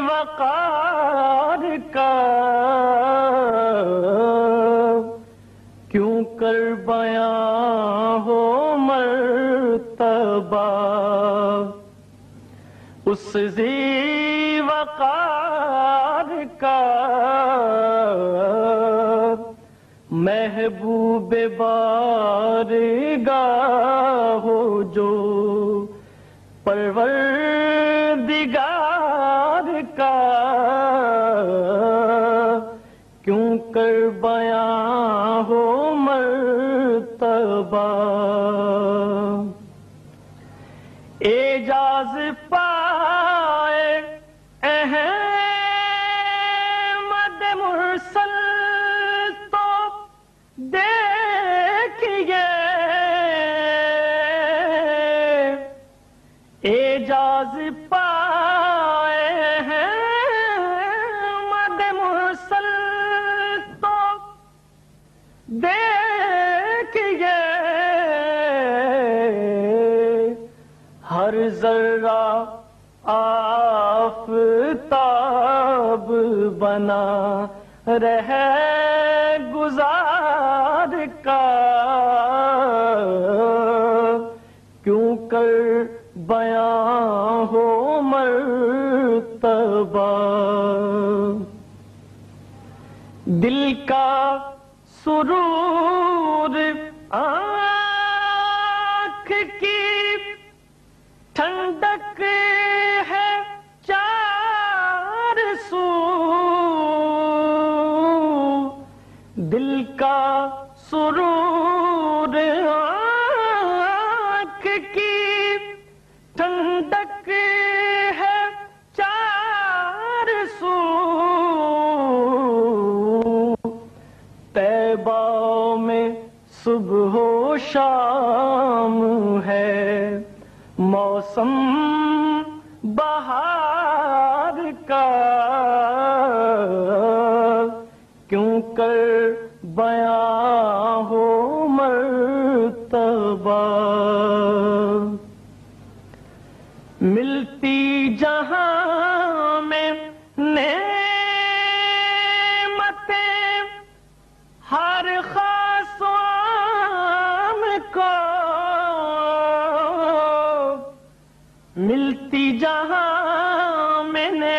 وقار کا کیوں کر بیاں ہو مرتبہ؟ اس زی وقار کا محبوب بار ہو جو پرور پروردگار کا۔ کیوں کر بیاں ہو مرتبہ؟ اعجاز پا اعجاز پائے احمد مرسل تو۔ دیکھیے ہر ذرہ آفتاب بنا رہے گزار کا۔ کیوں کر بیاں ہو مرتبہ۔ دل کا سرور آنکھ کی ٹھنڈک ہے چار سو۔ دل کا سرور صبح و شام ہے۔ موسم بہار کا۔ کیوں کر بیاں ہو مرتبہ؟ ملتی جہاں میں نعمتیں، ہر خاص ملتی جہاں میں نے